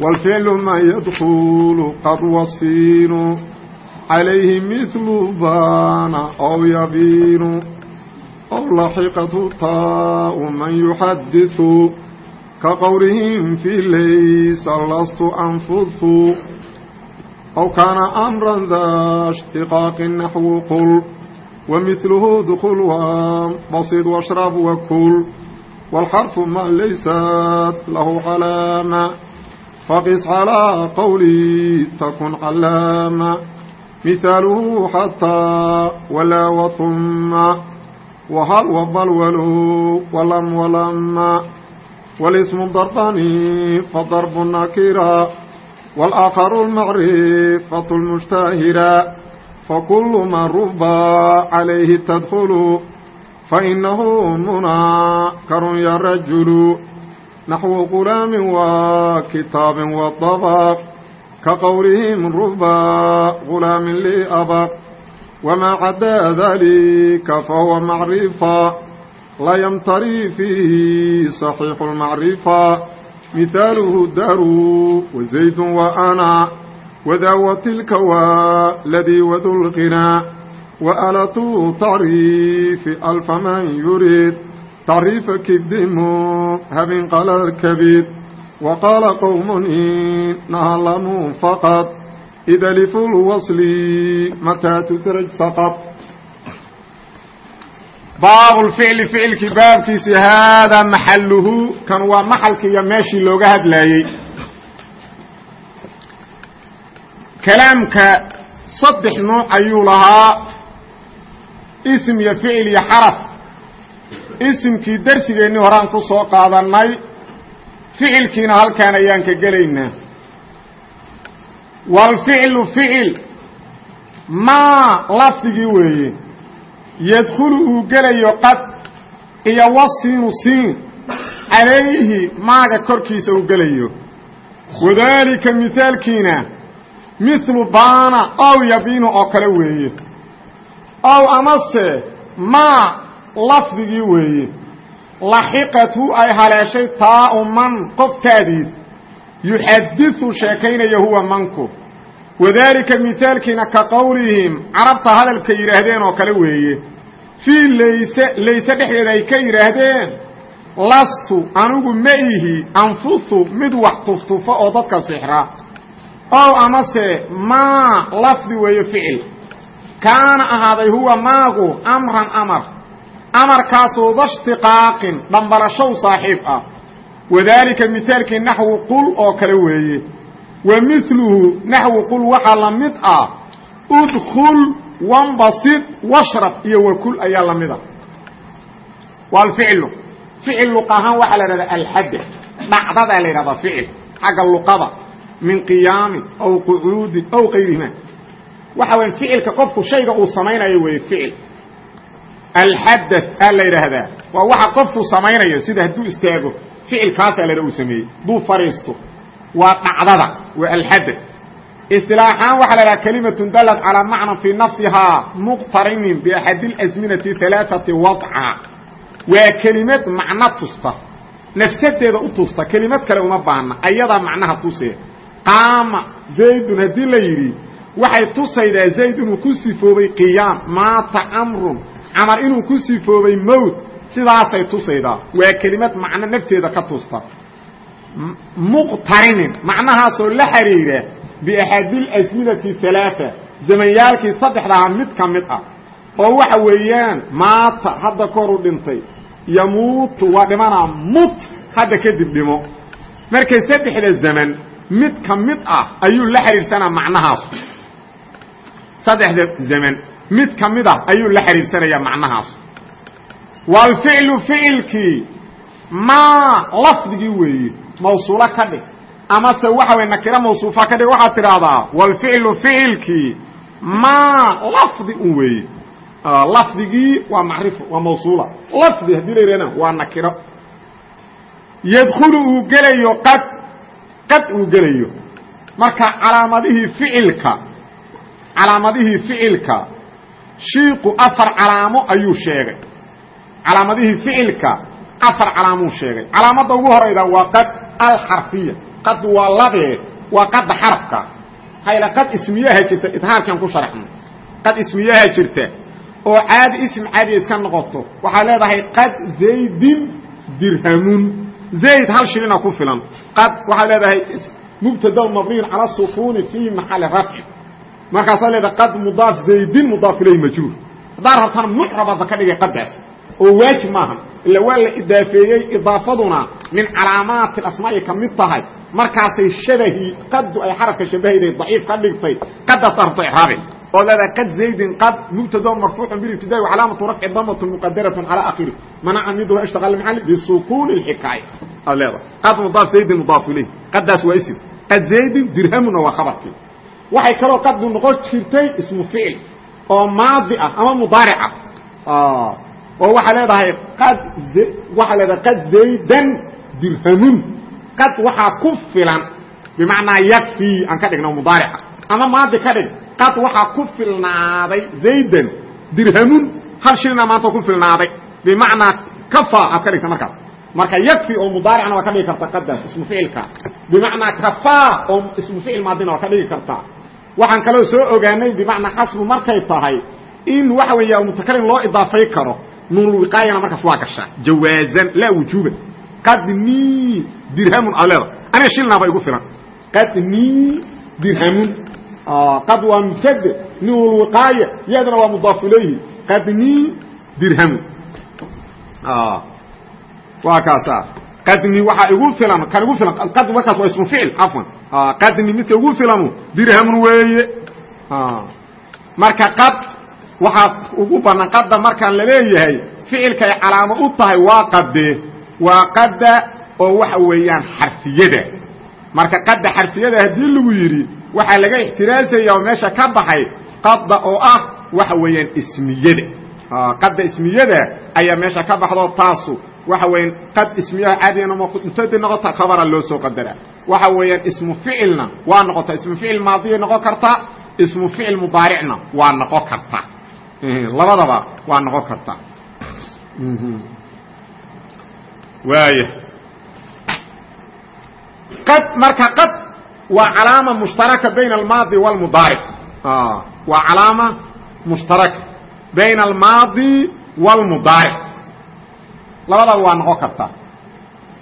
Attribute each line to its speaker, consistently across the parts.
Speaker 1: والفعل ما يدخل قد وصين عليه مثل بان أو يبين أو لحقة طاء من يحدث كقولهم في ليس لست أنفذ أو كان أمرا ذا اشتقاق نحو قل ومثله دخل وانبسط واشرب وكل والحرف ما ليست له علامة فقس على قولي تكن علامة مثاله حتى ولا وثم وهل وبل ولو ولم ولما والاسم ضرباني فضرب النكيرا والآخر المعرفة المشتهرة فكل ما ربى عليه تدخل فإنه naxwu qulaamin wa kitaabin wadabaq ka qowlihim ruba gulaamin lii abaq wamaa cadaa dalika fahuwa macrifa layamtarii fiihi saxiixu lmacrifa mihaaluhu daaru wazaydun waana wadaa watilka waa ladii wadulqinaa wa alatu tacriifi alfa man yuriid تعريف كبد مهب قال الكبيد وقال قوم إنها لم فقط إذا لف الوصل متى تترج سقط baabu lficli ficilkii baabkiisi haadaa maxaluhu kan waa maxalkii iyo meeshii looga hadlaayey kalaamka saddex nuuc ayuu lahaa ism iyo ficil iyo xaraf isimkii darsigeennii horaan ku soo qaadannay ficilkiina halkaan ayaan ka gelaynaa. Waalficlu ficil maa lafdigii weeye yadkhulu uu gelayo qad iyo wasiinu siin calayhi maaga korkiisa uu gelayo. Wadaalika mihaalkiina mithlu baana ow yabiinu oo kale weeye. Ow amase maa lafdigii weeye. Laxiqatu ay haleeshay taa'u man qoftaadiis. Yuxadiثu sheekaynaya huwa manku. Wadaalika mihaalkiina ka qowlihim carabta hadalka yidhaahdeen oo kale weeye. Fii layse layse dhexdeeda ay ka yidhaahdeen lastu anigu ma ihi anfusu mid wax tuftufo oo dadka sixra. Ow amase maa lafdi weeye ficil. Kaana ahaaday huwa maagu amran amar amarkaasoo dashtiqaaqin dhambalashow saaxiib ah. Wadaalika mihaalkii naxwu qul oo kale weeye. Wa miluhu naxwu qul waxaa la mid ah. Udkul wanbasid washrab iyo wakul ayaa la mida waa alficlu ficil luq ahaan waxaa la idhahdaa alxadda dhacdadaa la yidhahdaa ficil. Xagga luqada. Min qiyaamin aw qucuudin aw kayrihima waxa weya ficilka qofku shayga uu samaynayo weeye ficil alxadath aa la yidhaahdaa waa waxa qofku samaynayo sida hadduu istaago ficilkaasaa la uu sameeyey hadduu fadhiisto waa dhacdada waa alxadath isilaaxaan waxaa la dhaha kalimatun dalat calaa macnan fii nafsihaa muqtarinin biaxadi اlasminati alaaثati wadca waa kelimad macno tusta nafsadeeda u tusta kelimad kale uma baahna ayadaa macnaha tusee qaama zaydun haddii la yidhi waxay tusaydaa zayd inuu ku sifoobay qiyaam maata camrun camar inuu ku sifoobay mowt sidaasay tusaydaa waa kelimad macno nafteeda ka tusta. Muqtarinin macnahaasoo la xiriira biaxadi اlasminati alaaثa zamanyaalkii saddexdaha mid ka mid ah. Oo waxa weeyaan maata hadda koru dhintay yamuutu waa dhimanaa mut hadda kadib dhimo. Markay saddexda zaman mid ka mid ah ayuu la xiriirsanaa macnahaas. Saddexda zaman mid ka mid ah ayuu la xiriirsanayaa macnahaas. Waalficlu ficilkii maa lafdigii weeye mawsuulo ka dhig. Amase waxa wey nakiro mawsuufa ka dhig waxaad tidhaahdaa walficlu ficilkii maa lafdi un weeye lafdigii waa macrifo waa mawsuula. Lafdi haddii la yidhahdana waa nakiro. Yadkhulu uu gelayo qad qad uu gelayo. Marka calaamadihii ficilka calaamadihii ficilka shiiku afar calaamo ayuu sheegay. Calaamadihii ficilka afar calaamuu sheegay. Calaamadda ugu horayda waa qad alxarfiya. Qad waa labee waa qadda xarafka. Hayla qad ismiyaha jirta idhaarkan ku sharaxno qad ismiyaha jirta oo caadi ism caadiya iska noqoto waxaad leedahay qad zaydin dirhamun. Zayd hal shilina ku filan. Qad waxaad leedahay mubtada mabniyin cala sukuuni fii maxali rafci markaasaa leedahay qad mudaaf zaydin mudaaf ilayh majruur. Haddaa rabtana mucrabadba ka dhigay qadaas oo waajib maaha ila waa la idaafeeyey idaafaduna min calaamaati asmaai ka mid tahay. Markaasay shabahii qadu ay xarafka shabahayday daciif ka dhigtay qadaas rabto icraabe oo leedahay qad zaydin qad mubtada marfuucun bilibtidaai wacalaamatu rafci damatu muqadaratun cala akhiri. Manaca midhu ishtaqal maxali bisukuuni lxikaaya. Aad leedahay qad mudaaf zaydin mudaaf ilayh qadaas waa isim. Qad zaydin dirhamuna waa waxay kaloo qadu noqon jirtay ismu ficil oo maadi ah ama mudaaric ah. Oo waxaa leedahay qad waxaa leedahay qad zaydan dirhamun qad waxaa ku filan bimacnaa yakfii aan ka dhigno mudaarica ama maadi ka dhig. Qad waxaa ku filnaaday zaydan dirhamun hal shilina maanta ku filnaaday bimacnaa kafa aad ka dhigta markaas. Marka yakfi oo mudaaricna waa ka dhigi karta qadaas ismu ficilka bimacnaa kafaa oo ismu ficil maadina waa ka dhigi kartaa waxaan kaloo soo ogaanay bimacnaa xasbu markay tahay in waxa weeya mutakalim loo idaafay karo nuunulwiqaayana markaas waa gashaa. Jawaazan laa wujuuban. Qadnii dirhamun aad leeda aniga shilnaaba igu filan? Qadnii dirhamun. Qad waa mubtade nuunulwiqaaya yadana waa mudaaf ilayhi. Qadnii dirhamun. Waa kaasa qadni waxaa igu filan kan igu filan. Qad markaas waa ismu ficil cafwan qadni midka igu filanu dirhamun weeye. Marka qad waxaa ugu banaan qadda markaan la leeyahay ficilkay calaamo u tahay waa qade waa qadda oo waxa weeyaan xarfiyada. Marka qadda xarfiyada haddii lagu yidhi waxaa laga ixtiraazaya oo meesha ka baxay qadda oo ah waxa weeyaan ismiyada. Qadda ismiyada ayaa meesha ka baxdo taasu waxa weeyaan qad ismiyaha caadiyana mubtadi noqota khabara loo soo qadara. Waxa weeyaan ismu ficilna waa noqotaa ismu ficil maadiya noqon kartaa ismu ficil mudaaricna waa noqon karta. Labadaba waa noqon kartaa waaya qad marka qad waa calaama mushtaraka bayna almaadi wاlmudaaric waa calaama mushtaraka bayna almaadi wاlmudaaric labadaba waa noqon kartaa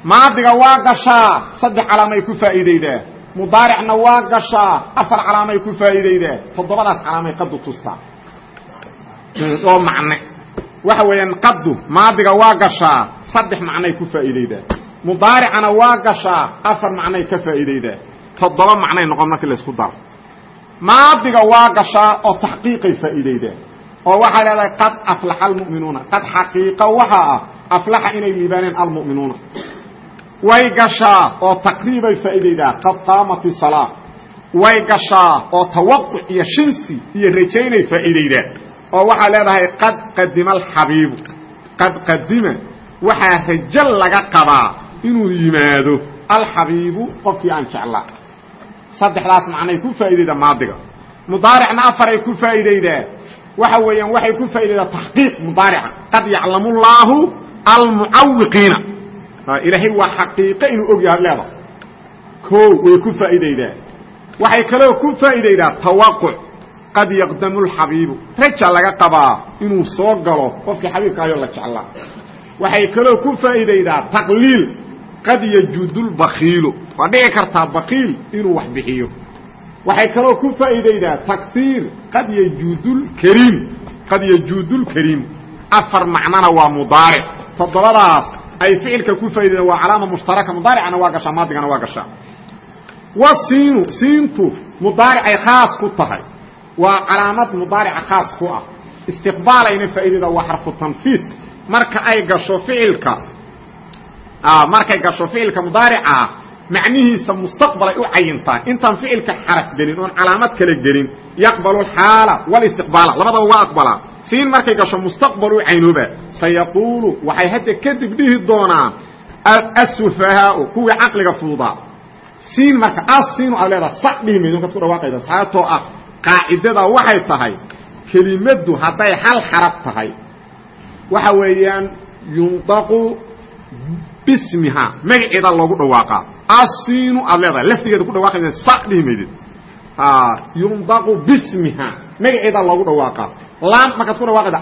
Speaker 1: maadiga waa gashaa saddex calaamay ku faa'iideydaa mudaaricna waa gashaa afar calaamay ku faa'iideydaa toddobadaas calaamay qadu tustaa oo macne. Waxa weeyaan qadu maadiga waa gashaa saddex macnay ku faa'iideydaa mudaaricana waa gashaa afar macnay ka faa'iideydaa toddoba macnay noqon markii laysku daro maadiga waa gashaa oo taxqiiqay faa'iideydaa oo waxaa leedahay qad aflaxa almu'minuuna qad xaqiiqa waxaa ah aflaxa inay liibaaneen almu'minuuna. Way gashaa oo taqriibay faa'iideydaa qad qaamat isalaa way gashaa oo tawaquc iyo shinsi iyo rajaynay faa'iideydaa oo waxaa leedahay qad qadima alxabiibu qad qadima waxaa rajo laga qabaa inuu yimaado alxabiibu qofkii aan jeclaa. Saddexdaas macnay ku faa'iideydaa maadiga. Mudaaricna afaray ku faa'iideydaa waxa weeyaan waxay ku faa'iideydaa taxqiiq mudaarica qad yaclamu llaahu almucawiqiina ilaahay waa xaqiiqo inuu og yahay leeda way ku faa'iideydaa waxay kaloo ku faa'iideydaa tawaquc qad yaqdamu lxabiibu raja laga qabaa inuu soo galo qofkii xabiibkaayoo la jeclaa waxay kaloo ku faa'iideydaa taqliil. Qad yajuudu lbakiilu waa dhici kartaa bakiil inuu wax bixiyo. Waxay kaloo ku faa'iideydaa taktiir qad yajuudu lkariim qad yajuudu lkariim afar macnona waa mudaaric toddobadaas ay ficilka ku faaideyda waa calaama mushtaraka mudaaricana waa gashaa maadigana waa gashaa. Wasiinu siintu mudaaricay khaas ku tahay. Waa calaamad mudaarica khaas ku ah. Istiqbaalayna faa'iidada waa xarfu tanfiis. Marka ay gasho ficilka markay gasho ficilka mudaarica macnihiisa mustaqbalay u cayintaa intaan ficilka xaraf gelin oon calaamad kale gelin yaqbalu alxaala walistiqbaala labadaba waa aqbalaa siin markay gasho mustaqbal u caynooba sayaquulu waxay hadda kadib dhihi doonaan asufahaau kuwii caqliga fududaa siin marka asiinu aad leedaha sax dhihi maydo markaad ku dhawaaqaysa sababtoo ah qaacidada waxay tahay kelimaddu hadday hal xaraf tahay waxa weeyaan yundaqu bismiha magaceeda loogu dhawaaqaa asiinu aad leedahay laftigeeda ku dhawaaqaysa sax dhihi maydid yundaqu bismiha magaceeda loogu dhawaaqaa laam markaad ku dhawaaqaysa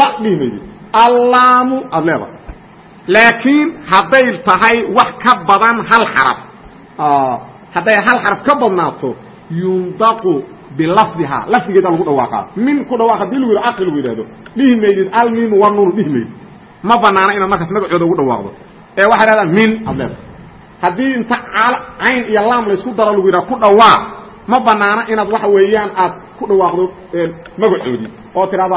Speaker 1: la dhihi maydid allaamu aad leedahay. Laakiin hadday tahay wax ka badan hal xaraf. Hadday hal xaraf ka badnaato yundaqu bilafdihaa. Lafdigeeda lagu dhawaaqaa. Min ku dhawaaq haddii lagu yidhah aqli lagu yidhahdo dhihi maydid almimu wanuunu dhihi maydid ma banaana inaad markaas magacooda ugu dhawaaqdo. Ee waxay dhahdaa min aad leedahay. Haddii inta cayn iyo laam laysku daro lagu yidhaha ku dhawaaq ma banaana inaad waxa weeyaan aad ku dhawaaqdo magacoodii oo tidhahdo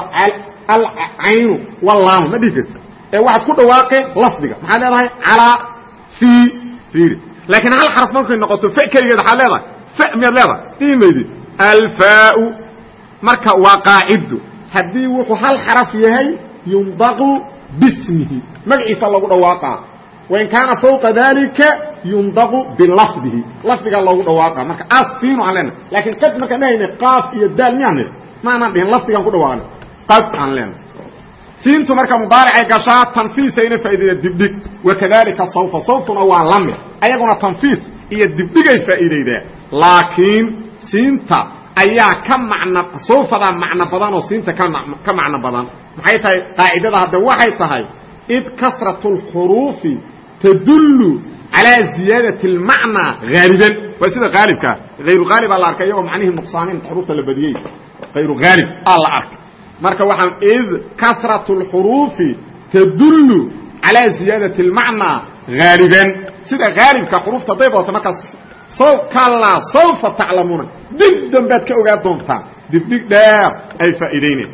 Speaker 1: alcaynu walaamu ma dhihi karti ee waxaad ku dhawaaqeen lafdiga. Maxaad leedahay calaa fii fiiri. Laakiin hal xaraf markay noqoto f keligeed waxaad leedahay f miyaad leedahay? Dhihi maydid alfaau. Marka waa qaacido haddii wuxuu hal xaraf yahay yundaqu bismihi. Magaciisa lagu dhawaaqaa wain kaana fawqa dalika yundaqu bilafdihi. Lafdigaa loogu dhawaaqa. Marka asiinu aan leenahay. Laakiin qad markaan dhehayna qaaf iyo daal miyaan nidhi ma anaan dhihin lafdigaan ku dhawaaqna qad aan leenahay siintu marka mudaaricay gashaa tanfiisayna faa'iidaya dibdhig. Wakadalika sawfa sawfuna waa la mid ayaguna tanfiis iyo dibdhigay faa'iidaydaa laakiin siinta ayaa ka macno sawfadaa macno badan oo siinta ka macno badan. Maxay tahay? Qaacidada hadde waxay tahay id kasrat اlxuruufi tadullu calaa ziyaadati اlmacnaa haaliban waa sida haalibkaa hayru haalibaa la arkay iyagoo macnihii nuqsaamin xuruufta la badiyey hayru haalib aa la arkay marka waxaan id kasrat اlxuruufi tadullu calaa ziyaadati اlmacnaa haaliban sida haalibka xuruufta hadday badato markaas kallaa sawfa taclamuuna dib dambaad ka ogaa doontaan. Dibdhig dheer ay faa'iidayneen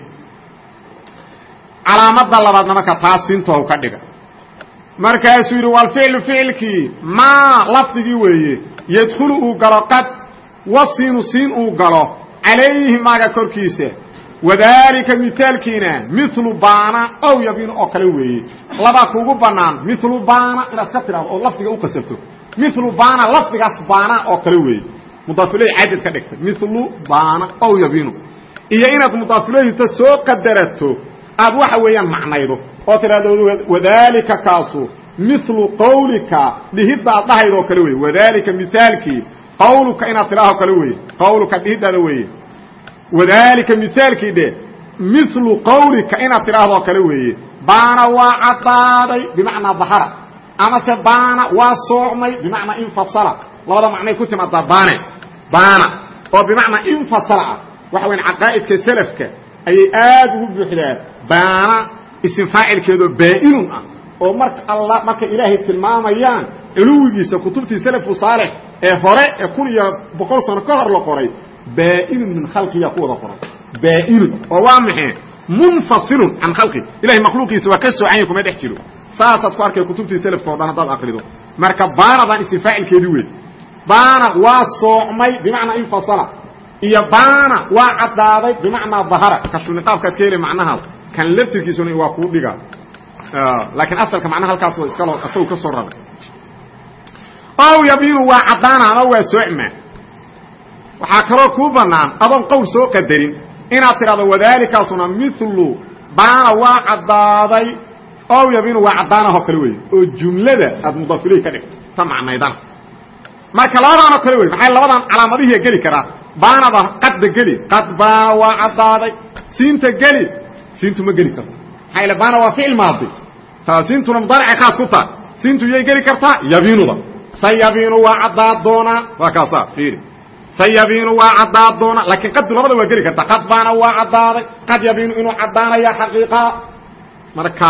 Speaker 1: calaamada labaadna marka taas siintow ka dhiga. Markaasuu yidhi walficlu ficilkii maa lafdigii weeye yadkhulu uu galo qad wasiinu siin uu galo calayhi maaga korkiisa. Wadaalika mithaalkiina milu baana ow yabiinu oo kale weeye. Labaa kuugu bannaan milu baana inaad ka tidhahdo oo lafdiga u qasabto milu baana lafdigaas baana oo kale weeye. Mudaafiley cadad ka dhigtay milu baana ow yabiinu. Iyo inaad mudaafileyhita soo qadarato aad waxa weeyaan macnaydo. Oo tidhahdo wadaalika kaasu milu qawlika dhihiddaad dhahaydoo kale weye wadaalika mithaalkii qawluka inaad tidhaaho kale weeye. Qawluka dhihiddaada weeye. Wadaalika mithaalkii dhe milu qawlika inaad tidhaahdoo kale weeye. Baana waa caddaaday bimacnaa dahara. Amase baana waa soocmay bimacnaa infasala. Labada macnay ku timaadaa baane. Baana oo bimacnaa infasala ah. Waxa weyan caqaa'idka selafka ayay aad ugu buuxdaa baana isim faacilkeedoo baa'inun ah. Oo marka alla markay ilaahay tilmaamayaan culuwigiisa kutubtii salafu saalix ee hore ee kun iyo boqol sano ka hor la qoray baa'inun min khalqiyaa ku wada qoran baa'inun oo waa maxay? Munfasilun can khalqi. Ilahay makhluuqiisa waa ka soocanya kuma dhex jiro. Saasaad ku arkay kutubtii selafka o dhan haddaad akrido marka baanadan isim faacilkeedii wey baana waa soocmay bimacnaa infasala. Iyo baana waa caddaaday bimacnaa dahara. Kashuniqaabkaad ka heli macnahaas. Kan laftirkiisuna waa kuu dhiga laakiin asalka macnaha halkaas iskalo isagu ka soo raray ow yabiinu waa caddaana ama waa soocma waxaa kaloo kuu bannaan adoon qowl soo qadarin inaad tidhahdo wadaalikaasuna milu baana waa caddaaday. Ow yabiinu waa caddaanahoo kale weeye oo jumlada aad mudaafiley ka dhigto ta macnaydana marka labadaanoo kale wey maxay labadan calaamadihiia geli karaa baanada qadda geli qad baana waa caddaaday. Siinta geli siintu ma geli karto. Maxaa baana waa ficil maadi. Siintuna mudaaricay khaas ku tahay siintu yay geli kartaa yabiinuda sayabiinu waa caddaad doonaa waa kaasaa fiiri. Sayabiinu waa caddaad doonaa laakiin qaddu labada waa geli kartaa. Qad baana waa caddaaday. Qad yabiinu inuu caddaanaya xaqiiqaa marka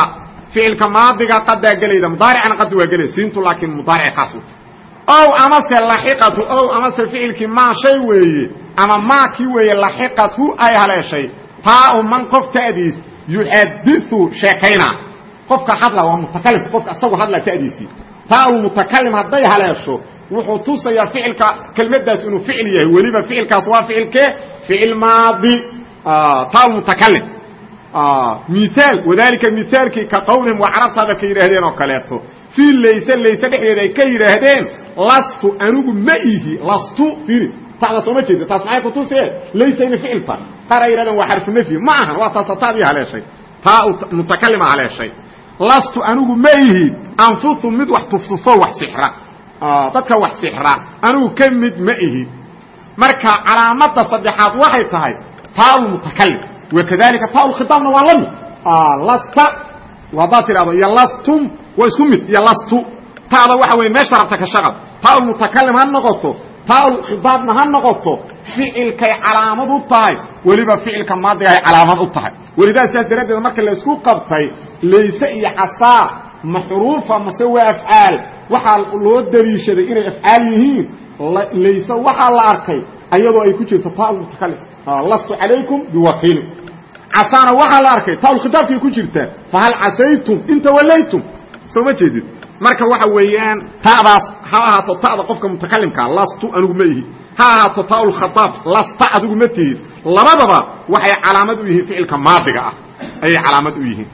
Speaker 1: ficilka maadiga qadaa gelayda mudaaricana qaddu waa gelaya siintu laakiin mudaaricay khaas ow amase laxiqatu ow amase ficilkii maa shay weeye ama maakii weeye laxiqathu ay haleeshay. Taa u man qof ta'diis yuxadiu sheekaynaa qofka hadla waa mutakalim qofka isagu hadla ta'diisii taalmutakalim hadday haleesho wuxuu tusayaa ficilka kelmaddaas inuu ficil yahay. Weliba ficilkaas waa ficilkee ficil maadi. Taalmutakalim miaal wadalika miaalkii ka qawlihim waa carabtaada ka yidhaahdeen oo kaleeto. Fii layse layse dhexdeeda ay ka yidhaahdeen lastu anigu ma ihi lastu iri tada sooma jeeda taas maxay kutusee laysa ina ficilta. Qaar ay yidhahdeen waa xarfu nafyi ma ahan waa taasa taadii haleeshay. Taa mutakalima haleeshay lastu anigu ma ihi anfusu mid wax tufsufo wax sixra. Dadka wax sixra anigu ka mid ma ihi marka calaamada saddexaad waxay tahay taa mutakalim. Wakadalika taa khiaabna waa la mid lasta haddaad tidhahdo iyo lastum waa isku mid iyo lastu. Taada waxa weya meesha rabta ka shaqal. Taa mutakalim ha noqoto taa khiaabna ha noqoto ficilkay calaamad u tahay weliba ficilka maadigahay calaamad u tahay. Welidaa sidaas daraaddeed marka la isku qabtay layse iyo casaa ma mase waa afcaal. Waxaa loo daliishaday inay afcaal yihiin layse waxaa la arkay ayadoo ay ku jirto taa mutakalim lastu calaykum biwakiilin. Casaana waxaa la arkay taa khitaabkay ku jirtaa fahal casaytum in tawallaytum soo ma jeedid marka waxa weeyaan ta'daas ha ahaato ta'da qofka mutakalimkaa lastu anigu ma ihi ha ahaato taa khitaab lasta adigu ma tihid. Labadaba waxay calaamad u yihiin ficilka maadiga ah. Ayay calaamad u yihiin.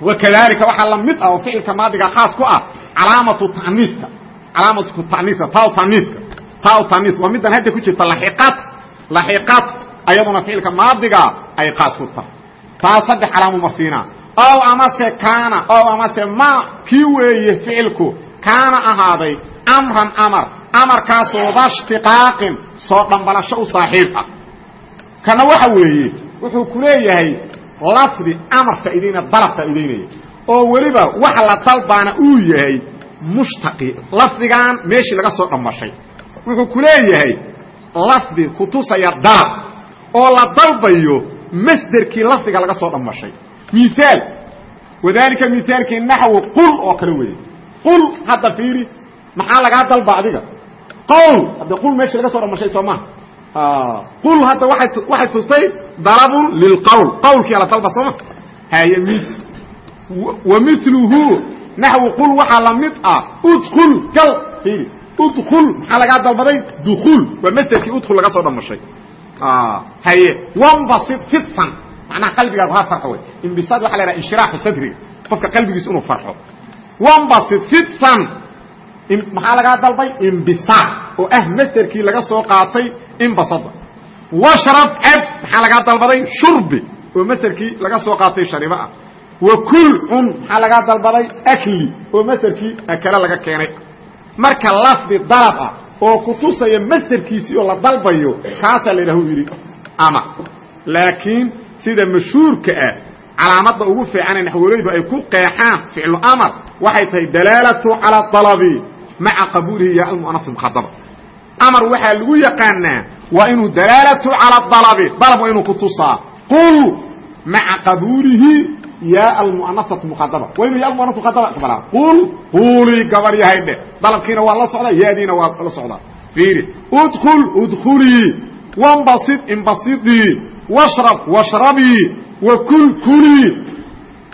Speaker 1: Wakadalika waxaa la mid ah oo ficilka maadiga khaas ku ah calaamatu taniiska calaamatu taniiska taa taniiska taa taniis waa middan hadda ku jirta laxiqaad laxiqaad ayaduna ficilka maadiga ay qaas ku tahay. Taa saddex calaamu marsiinaa ow amase kaana ow amase ma kii weeye ficilku? Kaana ahaaday amran amar. Amarkaasoo dashtiqaaqin soo dhambalasho u saaxiib ah. Kana waxa weeye wuxuu ku leeyahay lafdi amar faa'idaynaya dalab faa'idaynaya oo weliba waxa la dalbaana uu yahay mushtaqi. Lafdigan meeshii laga soo dhambashay wuxuu ku leeyahay lafdi kutusaya dalab oo la dalbayo masderkii lafdiga laga soo dhambashay miaal wadalika miaalkii naxwu qul oo kale weeye. Qul hadda fiiri maxaa lagaa dalba adiga? Qowl hadda qul meesha laga soo dhambashay soo maha qul hadda waay waxay tustay dalabun lilqowl qowlkiia la dalba sooma haye wa miluhu naxwu qul waxaa la mid ah udkul gal fiiri. Udkul maxaa lagaa dalbaday? Dukuul waa masderkii udkul laga soo dhambashay haye wambasid fidsan macnaha qalbigaagu ha farxo wey imbisad waxa la yhaha inshiraaxu sadriga qofka qalbigiisa inuu farxo. Wambasid fidsan maxaa lagaa dalbay? Imbisaad oo ah masderkii laga soo qaatay imbasada washrab cab maxaa lagaa dalbaday? Shurbi oo masderkii laga soo qaatay sharibo ah. Wa kul cun maxaa lagaa dalbaday? Akli oo masderkii akale laga keenay. Marka lafdi dalab ah oo kutusaya masderkiisii oo la dalbayo kaasaa la yidhaha u yidhi ama. Laakiin sida mashhuurka ah calaamadda ugu fiicane naxwoleydu ay ku qeexaan ficlu amar waxay tahay dalaalatu cala dalabi maca qabuulihi ya almu'anas mukhadaba amar waxaa lagu yaqaanaa waa inuu dalaalatu cala dalabi dalab waa inuu kutusaa qul maca qabuulihi ya almu'anasatu mukhadaba. Waa inuu ya almuanas mukhadaba aqbalaa qul quulii gabar yahay dhe. Dalabkiina waa la socdaa yaadiina waa la socdaa. Fiiri udkul udkulii wambasid imbasidii washrab washrabii wakul kulii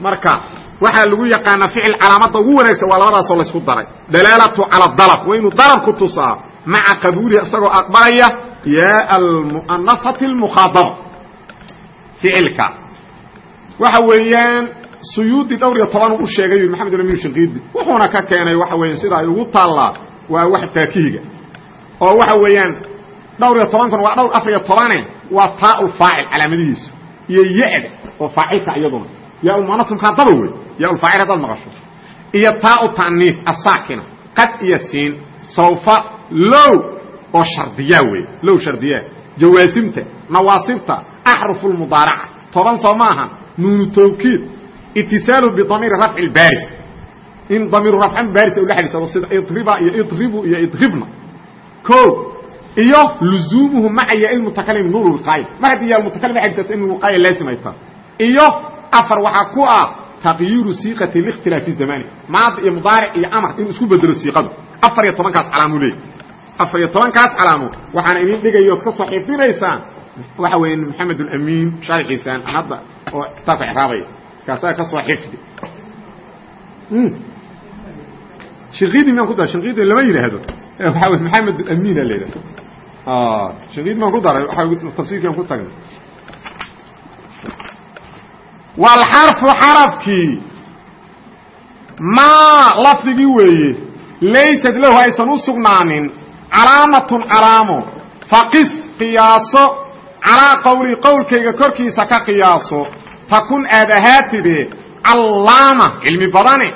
Speaker 1: marka waxaa lagu yaqaanaa ficil calaamadda ugu wanaagsan waa labadaasoo laysku daray. Dalaalatu cala dalab waa dalab ku tusaa maca qabuulihi isagoo aqbalaya ya almu'anafati almukhaadaba ficilka. Waxa weeyaan suyuudi dhowr iyo toban u sheegay yui maxamed amin shinqiidi wuxuuna ka keenay waxa weeyaan sida ay ugu taallaa waa wax faakihiga oo waxa weeyaan dhowr iyo tobankuna waa dhowr afar iyo tobane waa taa faacil calaamadihiisu. Iyo ya-da oo faacilka iyaduna yaa muanas mukhaadaba wey yaa faacil haddaad maqasho. Iyo taa ta'niif asaakina qad iyo siin sawfa low oo shardiyaa wey low shardiyaa jawaasimta nawaasibta axrufu lmudaaraca toban soo ma aha nuunu tawkiid itisaalu bidamiiri rafci baaris. In damiiru rafcan baaris ula xadhiisado sida idriba iyo idribu iyo idribna. O iyo luzuumuhu maca ya mutakalim nuur wiqaaya mar haddii ya mutakalim xadhiisato in wiqaaya laazim ay tahay. Iyo afar waxaa ku ah taqyiiru siiqati likhtilaafi zamani maada iyo mudaaric iyo amar inuu isku bedelo siiqadu. Afar iyo tobankaas calaamu leey. Afar iyo tobankaas calaamo waxaana idin dhigaya ood ka soo xifdinaysaan waxa weya maxamed amiin sharxiisaan hadda oo kitaabka iraabaya kaasaa ka soo xifdi shinqidi miyaan ku daray shinqidi lama yidhaahdo. Waxaa wey maxamed amiina la yidhahdo shinqidi maan ku daray tafsiirkiian ku tagnay walxarfu xarafkii maa lafdigii weeye laysad lahu aysan u sugnaanin calaamatun calaamo faqis qiyaaso calaa qowlii qowlkayga korkiisa ka qiyaaso takun aad ahaatide callaama cilmi badane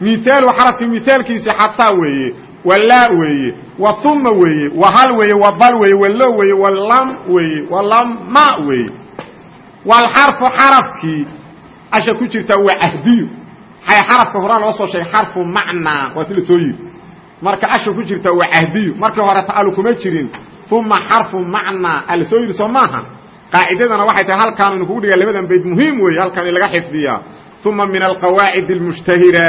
Speaker 1: miaalu xarafkii mihaalkiisi xataa weeye walaa weeye wa uma weeye wa hal weeye wa bal weeye wallo weeye walam weeye walama weeye. Walxarfu xarafkii asha ku jirtaa waa cahdiyo xay xarafka horaa loo soo sheegay xarfu macnaa waa si la soo yiri marka asha ku jirtaa waa cahdiyo markii hore ta'alu kuma jirin. Uma xarfu macnaa a la soo yiri soo maaha. Qaacidadana waxay tahay halkaan inu kugu dhigaa labadan bayd muhiim weeye halkaan in laga xifdiyaa. Uma min alqawaacid اlmushtahira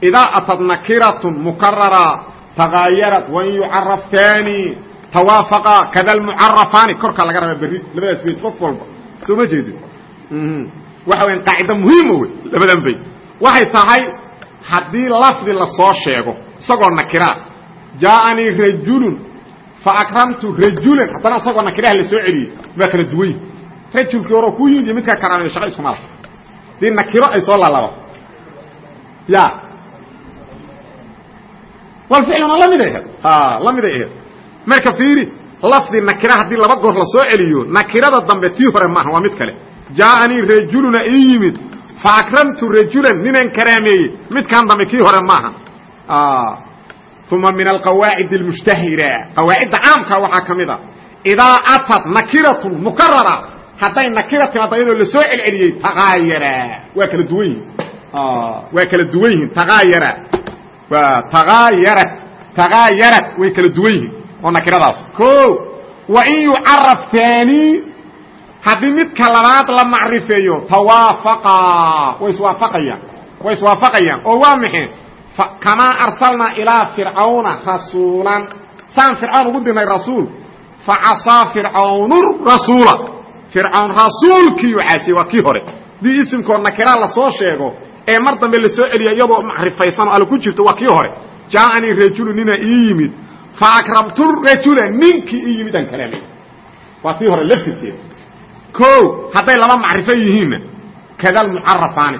Speaker 1: idaa atad nakiratun mukarara tagaayarat wain yucaraf taani tawaafaqa kada almucarafaani korkaa laga rabaa berri labadaas bayd qof walba. Soo ma jeedin? Waxa weya qaacido muhiima wey labadan bayd waxay tahay haddii lafdi la soo sheego isagoo nakiraad jaaanii rajulun faakramtu rajulan haddana isagoo nakiraha la soo celiyey waa kala duwan yi rajulkii hore ku yimid iyo midkaa karaamay shaqa isku mala dii nakiro ay soo lalabo ya wal ficluna lamiday aheed lamiday aheed marka fiiri lafdi nakira haddii laba goor la soo celiyo nakirada dambe tii hore maaha waa mid kale. Jaaanii rajuluna ii yimid. Faakramtu rajulan ninaan karaameeyey. Midkaan dambe kii hore maaha uma min alqawaacid اlmushtahira qawaacidda caamka waxaa ka mid a. Idaa atad nakiratun mukarara hadday nakira timaado iyadoo la soo celceliyey takaayara waa kala duwan yihiin waa kala duwan yihiin takaayara takaayarat way kala duwan yihiin oo nakiradaas. O wa in yucaraf taani haddii midka labaad la macrifeeyo tawaafaqa way iswaafaqayaan way iswaafaqayaan. Oo waa maxe kamaa arsalnaa ilaa fircawna rasuulan. Saan fircawn ugu dirnay rasuul facasaa fircawnu rasuula. Fircawn rasuulkiiu caasiyey waa kii hore. Haddii isimkoo nakiraa la soo sheego ee mar dambe la soo celiya iyadoo macrifaysan oo alle ku jirto waa kii hore. Jaaanii rajulu nina ii yimid. Faakramtu rajula ninkii ii yimid aan karaamay waa tii hore laftirkeeda o hadday laba macrifo yihiinna kada almucarafaani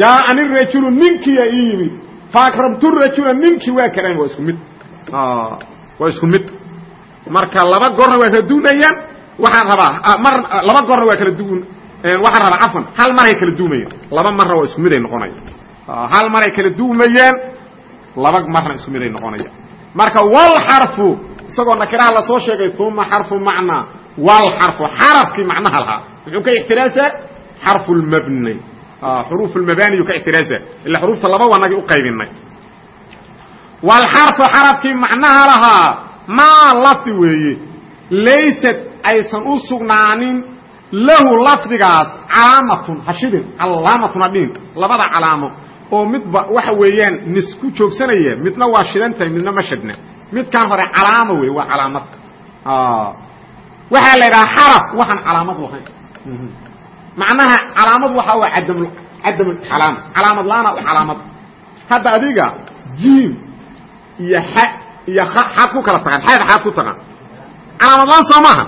Speaker 1: jaaani rajulu ninkiiyaa ii yimid. Faakramtu rajula ninkii waa karaamay waa isku mid. Waa isku mid. Marka laba goorna waa kala duunayaan waxaan rabaa mar laba goorna waa kala duun waxaan rabaa cafan hal maray kala duumayaan laba marna waa isku miday noqonayaan. Hal maray kala duumayaan laba marna isku miday noqonayaan. Marka walxarfu isagoo nakiraha la soo sheegay uma xarfu macnaa walxarfu xarafkii macnaha lahaa. Muxuu ka ixtiraasaa xarfu lmabni xuruuf lmabaniyu ka ixtiraasa ila xuruufta laba wanagi u qaybinay. Walxarfu xarafkii macnaha lahaa maa lafdi weeye. Laysad aysan u sugnaanin lahu lafdigaas calaamatun hashidin calaamatun adhiin labada calaamo oo midba waxa weeyaan nis ku joogsanaya midna waa shidan tahay midna ma shidna midkaan hore calaamo wey waa calaamad. Waxaa la idhaha xaraf waxaan calaamad lahayn. Macnaha calaamad waxa waa cadam cadam calaama calaamad la'aana u calaamad. Hadda adiga jiim iyo xa iyo xaad ku kala taqaan xaad xaad ku taqaan calaamad la'aan soo maaha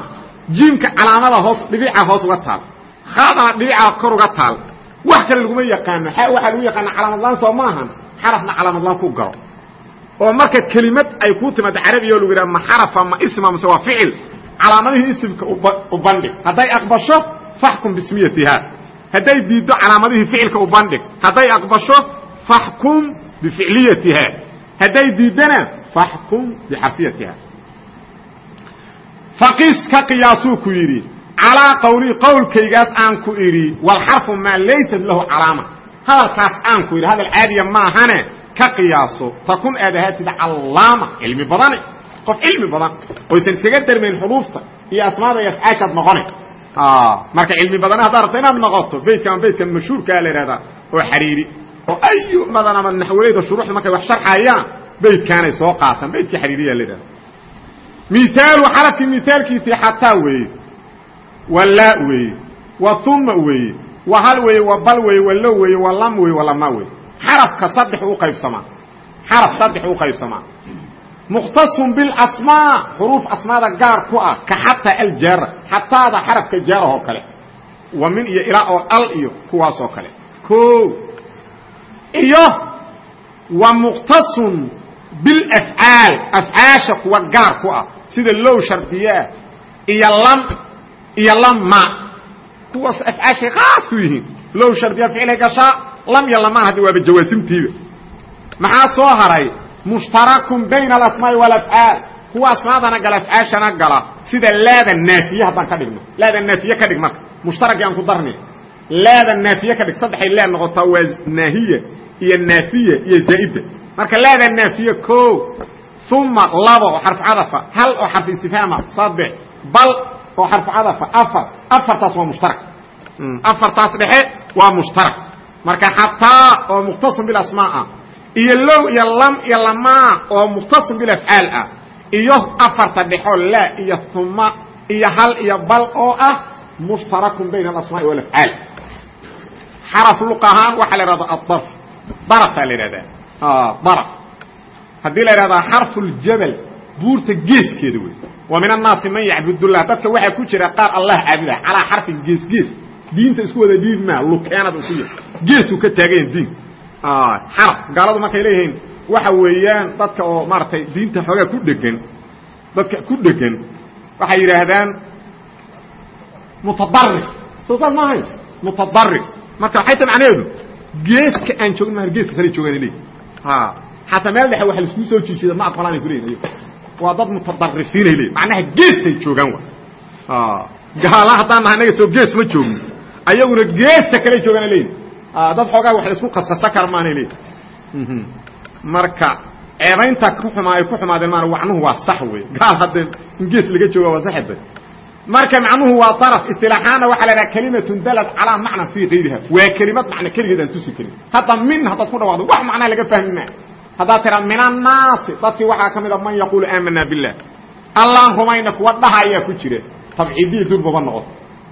Speaker 1: jiimka calaamada hoos dhibica hoos uga taal. Haadana dhibica kor uga taal. Wax kale laguma yaqaano. Xa waxaa lagu yaqaana calaamad la'aan soo maahan xarafna calaamad la'aan ku galo. Oo marka kelimad ay ku timaado carabiya lagu yidhaha ma xarafa ma isma mase waa ficil. Calaamadihii isimka u bandhig hadday aqbasho faxkum bismiyatiha. Hadday diiddo calaamadihii ficilka u bandhig hadday aqbasho faxkum bificliyatiha. Hadday diiddana faxkum bixarfiyatiha faqis ka qiyaasuu ku yidhi calaa qawlii qowlkaygaas aan ku idhi walxarfu maa laysat lahu calaama. Hadalkaas aan ku yidhi hadal caadiya maahane ka qiyaaso. Takun aad ahaatida callaama cilmi badane qof cilmi badan oysan iskaga darmayn xuruufta iyo asmaada iyo afcaashaad noqone. Marka cilmi badana haddaad rabto inaad noqoto beytkan beytkan mashhuurkaa la ihahdaa oo xariiri oo ayu madan ama naxwaleyda shuruuxda markay wax sharxayaan beytkaanay soo qaataan beytkii xariiriyaa la ihahda miaalu xarafkii miaalkiisii xataa weeye. Wa laa weeye wa uma weeye wa hal weeye wa bal weeye wa lo weeye wa lam weeye wa lama weeye. Xarafka saddex u qaybsamaa. Xaraf saddex u qaybsamaa. Mukhtasun bilasmaa xuruuf asmaada gaar ku ah ka xataa aljaara xataada xarafka jaarah oo kale. Wa min iyo ilaa oo al iyo kuwaas oo kale. O iyo wa mukhtasun bilafcaal afcaasha kuwa gaar ku ah sida low shardiyeah iyo lam iyo lama kuwaas afcaashay khaas ku yihiin. Low shardiya ficilay gashaa lam iyo lama haddi waaba jawaasimtiida maxaa soo haray? Mushtarakun bayna alasmaa'i walafcaal kuwa asmaadana gala afcaashana gala sida laada naafiye haddaan ka dhigno. Laada naafiye ka dhig marka. Mushtaraki aan ku darni laada naafiye ka dhig. Saddexay lee noqotaa waa naahiya iyo naafiya iyo zaa'ida. Marka laada naafiye o uma labo oo xarfu cadafa hal oo xarfu istifhaama saddex bal oo xarfu cadafa afar. Afartaas waa mushtarak. Afartaas dhexe waa mushtarak. Marka xataa oo mukhtasun bilasmaa ah iyo low iyo lam iyo lamaa oo mukhtasun bilafcaal ah iyo afarta dhexoo laa iyo uma iyo hal iyo bal oo ah mushtarakun bayna alasmaa'i walafcaal xaraf luq ahaan waxaa la ihahda adarf darafaa la ihahdaa daraf haddii la ihahdaa xarfu ljabal buurta geeskeeda wey wa min annaasi man yacbudullah dadka waxaa ku jira qaar allah caabuda calaa xarfin gees gees diinta isku wada dhiib maa lukeenad isu y geesuu ka taagayan diin. Xaraf. Gaaladu markay leeyihiin waxa weeyaan dadka oo maaragtay diinta xoogaa ku dhegan dadka ku dhegan waxay yidhaahdaan mutadari soo saas ma ahayn mutadari marka waxay ta macnaheedu geeska aan joogin ma geeska kale joogaan leeyihiin xataa meel dhexe waxa laiskugu soo jiijida ma aqbalaanay kuleeyihin waa dad mutadarifiinay leeyihiin macnaha geesay joogaan wa gaala haddaan nahay naga soo gees ma joogin. Ayaguna geesta kale joogaana leeyihiin dad xoogaa wax la isku qasqasa kara maanay leeyihiin marka ceebaynta ku xumaa ay ku xumaadeen maan wacnuhu waa sax wey gaal haddee in gees laga jooga waa saxda. Marka macnuhu waa daraf istilaaxaana waxaa la dhaha kelimatun dalad calaa macna fii kayriha waa kelimad macna keligeed aan tusi karin. Hadda min haddaad ku dhawaaqdo wax macnaa laga fahmi maa haddaad tiraa min annaasi dadkii waxaa ka mid a man yaquulu aamana billah. Allaan rumayna kuwa dhahayaa ku jira tabciidiya durbaba noqoto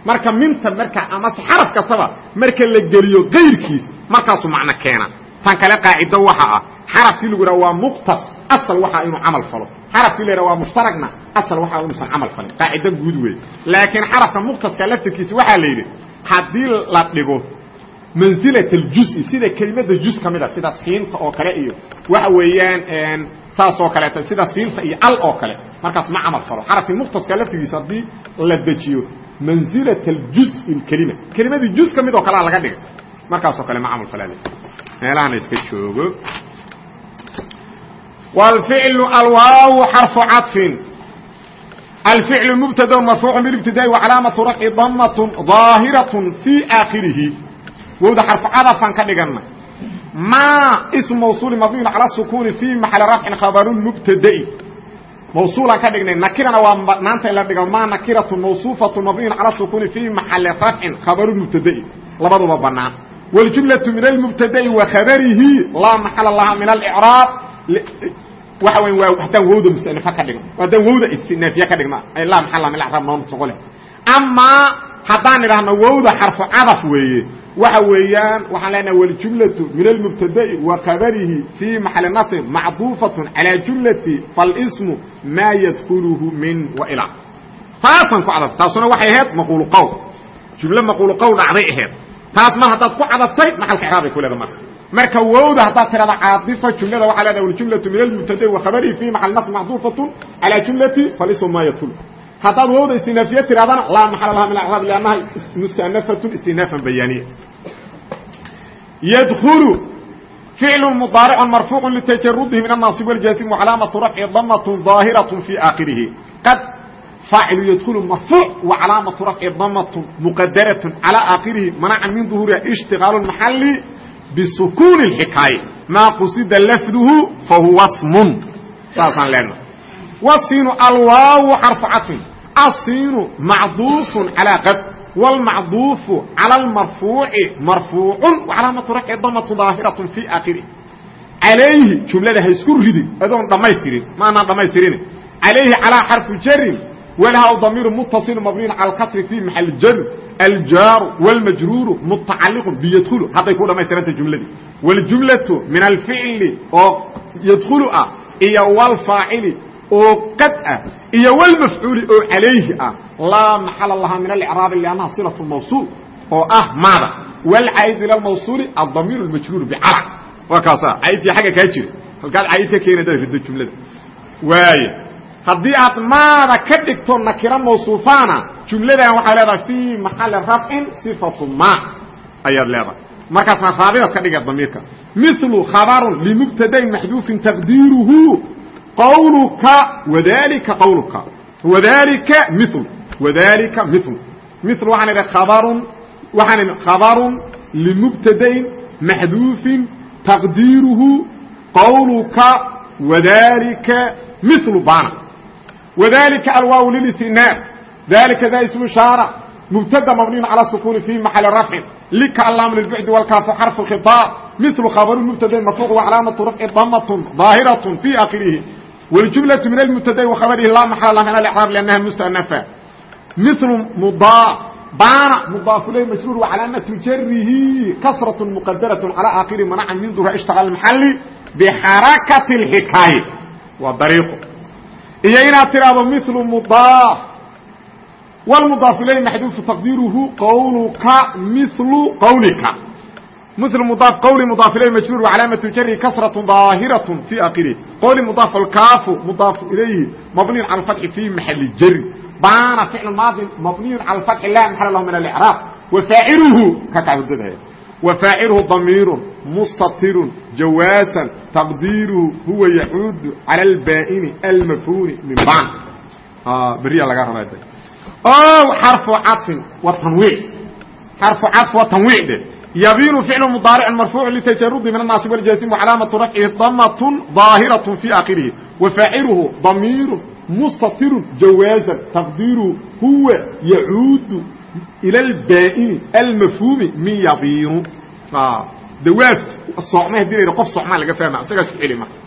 Speaker 1: marka minta marka amase xaraf kastaba marka la geliyo kayrkiis markaasuu macno keena. Tan kale qaacido waxa ah xarafkii lagu yidhaha waa muqtas. Asal waxaa inuu camal falo. Xarafkii la yidhaha waa mushtaragna asal waxaa inuusan camal falin. Qaacido guud wey laakiin xarafka muqtaska laftirkiisa waxaa la yidhi haddii la dhigo mansilat aljuzi sida kelimada juz ka mid a sida siinta oo kale iyo waxa weeyaan saas oo kaleeta sida siinta iyo al oo kale markaas ma camal falo xarafkii muqtaska laftirkiisa haddii la dejiyo manzilat aljuzi اkelima kelimadii juz ka mid oo kalea laga dhigay markaasoo kale ma camal falaa meelahana iska joogo wاlficlu alwaaw xarfu caطfin alficlu mubtada marfuuc biاbtidaaءi wacalaamaةu rafci damaة ظaahiraة fii aakhirihi wowda xarfu cadafaan ka dhiganna. Maa ism mawsuuli mabniyun cala sukuuni fii maxali rafcin khabarulmubtada'i mawsuulaan ka dhignay nakirana waa manaanta in la dhigo maa nakiratun mawsuufatun mabniyun cala sukuuni fii maxali rafcin khabarulmubtada'i labaduba bannaan. Waljumlatu min almubtada'i wa khabarihi laa maxala laha min alicraab waxa weyn waa haddaan wowda musanifa ka dhigno haddaan wowda naafiya ka dhigna ay laa maxala min alacraab noon soqole amaa haddaan idhaahno wowda xarfu cadaf weeye waxa weeyaan waxaan leenaha wاljumlaةu min almubtada'i wa khabarihi fii maxali nasr macduufaة calى jumlati falsmu maa yadkulhu min wailى taasaan ku cadaf taasuna waxay ahayd maquulu qowl jumlo maquulu qowl dhacday ahayd taas mar haddaad ku cadaftay maxalka icraabay ku leeda marka marka wowda haddaad tirahda caadifa jumlada waxaa leedaha wاljumlaةu min almubtada'i wa khabarihi fii maxali nasr macduufaة calى jumlati falsmu maa yadkul haddaad wowda istinaafiye tirahdana laa maxala laha min acraab lannaha mustanafaة istinaafan bayaaniya ydkl فicl mضاaرc marفوuع لتجarudihi min الناaصب والjاaزم وcalaamaة رفci dmة ظاahiraة في آkhirihi qad فaacil ydkl marفوuع وcalaamaة رفci dmة مqadaraة عalى آkhirihi manaca min ظuهuriha اشhtiغاaل المaحل بsukun الxikاaية maa qusida lfdhu fahuwa sm saasaan leena wsiinu alwaaw xarفu caطفin asiinu macduuف عalى qad والمcضuuف عalى المarفuuع marفuuع وcalaamaةu rفci damaة ظaahiraة في akhirih عalayhi jumlada ha isku ridin adoon dhammaystirin maanaan dhammaystirin عalayhi calىa xarفu jarin wlha damiir mutaصil mabniy calى اkasri fi maxal jar aljaaru wاlmajruuru mutacaliqu bydkulu hadday ku dhamaystiranta jumladii wاljumlaةu min alficli oo ydkulu ah iyo wlfaacili oo qad ah iyo wlmafcuuli oo calayhi ah laa maxala lahaa min alicraabi lannaha silaة mawsuul oo ah maada. Wlcayd ila mawsuuli adamiir majruur bicala waa kaasa ah. caydkii agga kaa jira. Halkaad cayd ka keena jumlada. Waay haddii aad maada ka dhigto nakira mawsuufaana jumladan waxay leedahay fii maxali rafcin صifatu ma ayaad leedahay. Markaasna raabidad ka dhiga damiirka? Milu khabarun limubtadain maxduufin taqdiiruhu qawluka wadalika qawluka. Wadalika mil wadalika mil mil waxaan idha kabarun waxaan idhi kabarun limubtadain maxduufin taqdiiruhu qawluka wadalika mil bana wadalika alwaaw lilisinaar dalika da ismu ishaara mubtada mabniyn calى sukuuni fi maxali rafcin lika allaam lilbucdi walkaafu xarfu khiaab mil khabaru mubtadain marfuuq wa calaamatu rafci damatun daahiraة fi akhirihi wاljumlaة min اlmbtadain وkhabarihi laa maxal lah min اlإعrاab لأnnaha mustأنفة miثlu mdaa baana mdaaf ilayh majruur وcalaamaةu jarihi kasraة mqadaraة calى akhiri manaca min dura ishtaغل maxali bxarakaة الxikaaye waa dariiqo iyo inaad tiraahdo milu mudaaf wlmudaaf ilayh maxduufu taqdiiruhu qawluka milu qawlika mil mudaaf qawli mudaaf ilayh majruur wacalaamatu jari kasratu daahiraة fi akhirih qawli mudaaf alkaafu mudaafu ilayhi mabniyu cala alfatxi fi maxali jari baana ficl maadi mabniyu cala alfatxi la maxal lahu min alcraab wafaaciluhu ka kacudadaya وفاaعله ضمير مستطر جواaسا تقديره هو يعuud على الباn المفهوم من bn brya laga raba o حرف caطف وتنويع حرف caطف وتنويع de يبين فعل مضارع مرفوع لتجرد من الناaصب والجازم وعلامة رفعه ضمة ظاaهرة في آخره وفاaعله ضمير مستطر جواaزا تقديره هو يعuud ilى اbاn اlmfhumi min yabinu de waa socma hadii la qof socmaa laga fahma isagaas ficli marka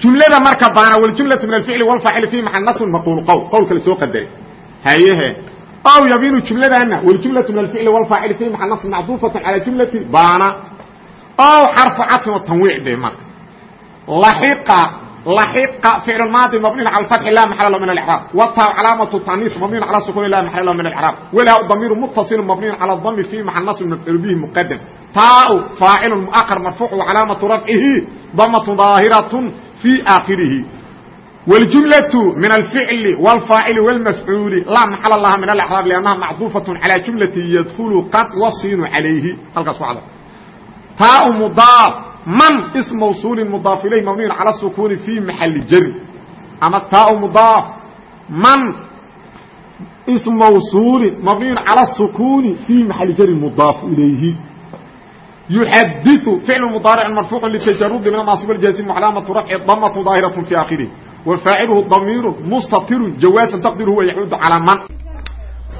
Speaker 1: jumlada marka baana wاljumlaة min الficli wاlfaacil fi maal nas maqul qowl qowlka la soo qadaray hayehe aw yabinu jumladana wاljumlaة min الficli wاlfaacil fi maal nas macduufaة calى jumlati baana aw xarfu caطfin o tanwiic de marka laxiqa لحق فعل ماضي مبني على الفتح لا محل له من الاعراب والتاء علامه التانيث مبني على السكون لا محل له من الاعراب ولا الضمير متصل مبني على الضم في محل نصب مفعول به مقدم تاء فاعل مؤخر مرفوع وعلامه رفعه ضمه ظاهره في اخره والجملة من الفعل والفاعل والمفعول لا محل لها من الاعراب لانها معطوفه على جمله يدخل قد والصين عليه halkaas wada تاء مضاف mn اسم موصول مضاaف iليه مبني على السكون في محل jر ama tاء مضاaف mn اسم موصول مبني على السكون في محل jر مضاaف إليه يحdث فعل مضارع مرفوع لتجرد من الناصب الجازم علامة رفع ضمة ظاهرة في آخره وفاعله ضمير مستطر جوازا تقدر هو يعود على mن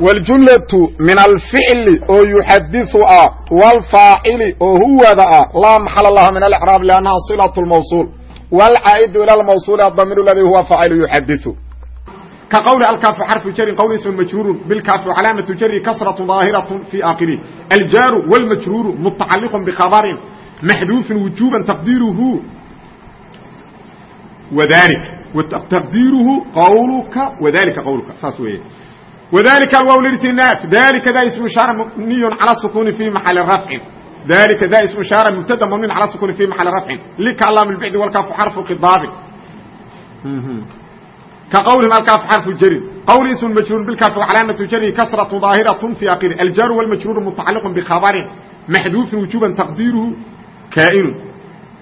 Speaker 1: والجملة من الفعل oo يحdث ah والفاaعل oo huwada ah لا محل لha من الإعراب لأنها صلة الموصول والعائد إلى الموصول الضمير الذي هو فاعل يحdث كقول الكاف حرف جر قول اسم مجرور بالكاف علامة جر كسرة ظاهرة في آخره الجار والمجرور متعلق بخبر محذوف وجوبا تقديره وذلك تقديره قولك وذلك قولك saas wey وذلك الواو للاستئناف ذلك ذا اسم إشارة مبني على السكون في محل رفع ذلك ذا اسم إشارة مبتدا مبني على السكون في محل رفع لك اللام البعد والكاف حرف خطاب كقولهم الكاف حرف جر قول اسم مجرور بالكاف وعلامة جره كسرة ظاهرة في آخره الجار والمجرور متعلق بخبر محذوف وجوبا تقديره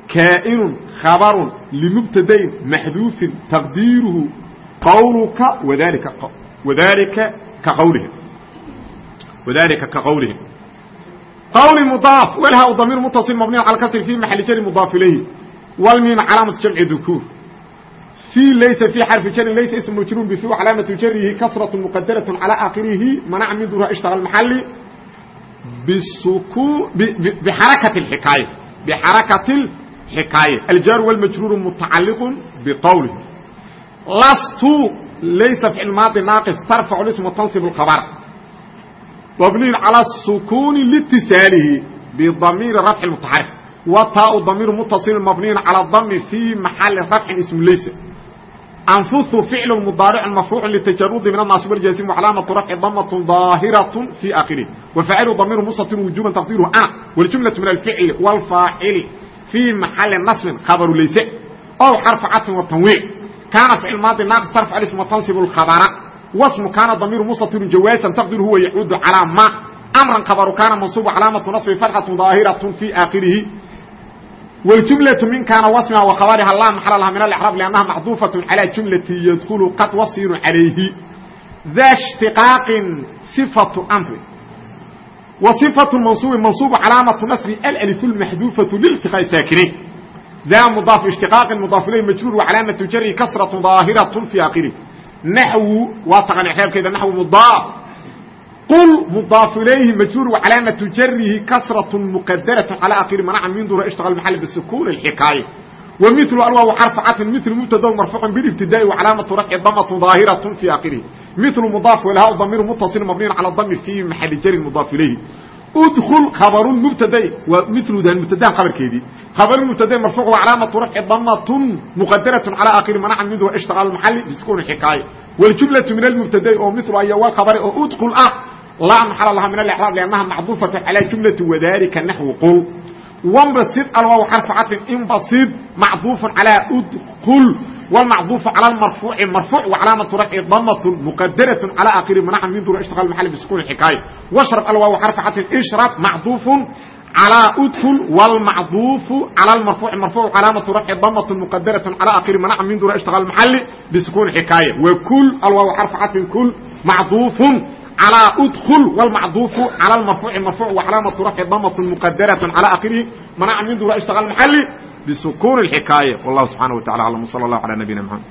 Speaker 1: كائن كائن خبر لمبتدين محذوف تقديره قولك وذلك قول وذلك كقولهم وذلك كقولهم قول مضاف ولها ضمير متصل مبني على الكسر في محل جر مضاف اليه والميم علامه جمع ذكور في ليس في حرف جر ليس اسم مجرور بفي علامه جره كسره مقدره على اخره منع من ظهور اشتغل محل بالسكون بحركه الحكايه بحركه الحكايه الجار والمجرور متعلق بقوله لست laysa ficil maadi naaqis tarfacu ismu tansib اkhabr mabniy calى الsukuni lاtisaalihi bdamiiri rafci mutaxarif wtaau damiir mutaصil mabniy calى dami fii maxali rafcin ismu laysa anfusu ficl mudaaric mafruuc ltajarudi min الnaasib wاljaasim wcalaamaةu rafci damaة ظaahiraة fii akhirih wafaacilu damiir mustatir wujuban taqdiruhu ana wاljumlaة min alficli wاlfaacili fii maxali nasbin khabaru layse ow xarfa caطfin watanwiic kaana ficil maadi naaqis tarfac ism tanصib اkhabra wasmu kaana damiir mustatir jawaasan taqdir huwa yacuudu calىa ma amran khabaru kaana mansuubu calaamaةu naصbi fatxaة ظaahiraة fii aakhirihi wاljumlaة min kaana wasmiha wakhabariha laa maxala laha min alcraab lannaha macduufaة calى jumlati yadkulu qad wasiinu calayhi da shtiqaaqin صifaةu mri wa صifaة mansuubi mansuubu calaamaةu nasri alأlif اlmaxduufaةu liltiqاءi saakinayn da mudaaf ishtiqaaqin mudaaf ilayh majruur wacalaamaةu jari kasraة ظaahiraة fii akhirih naxwu waa taqani xeebkeeda naxwu mudaaf qul mudaaf ilayhi majruur wacalaamaةu jarihi kasraة mqadaraة calى akhiri manaca min dura ishtaغal maxal bsukun اxikaaya ومثل الواو حرف عطف مثل مبتدا مرفوع بالابتداء وعلامة رفع ضمة ظاهرة في آخره مثل مضاف ولها ضمير متصل مبني على الضم في محل جر مضاف إليه ادخل خبر المبتدا ومثل ده المبتدا خبر كيدي خبر المبتدا مرفوع وعلامة رفع ضمة مقدرة على آخر منع من ذو اشتغال المحل بسكون الحكاية والجملة من المبتدا أو مثل أي خبر أو ادخل أه لا محل لها من الإعراب لأنها معطوفة على جملة وذلك النحو قل وانبسط الواو حرف عطف انبسط معطوف على ادخل والمعطوف على المرفوع مرفوع وعلامة رفع ضمة مقدرة على آخر منع من دور اشتغال المحل بسكون الحكاية واشرب الواو حرف عطف اشرب معطوف على ادخل والمعطوف على المرفوع مرفوع علامة رفع ضمة مقدرة على آخر منع من دور اشتغال المحل بسكون الحكاية وكل الواو حرف عطف كل معطوف على ادخل والمعطوف على المرفوع مرفوع وعلامة رفع ضمة مقدرة على آخره منع من دور اشتغال المحل بسكون الحكاية والله سبحانه وتعالى أعلم صلى الله على نبينا محمد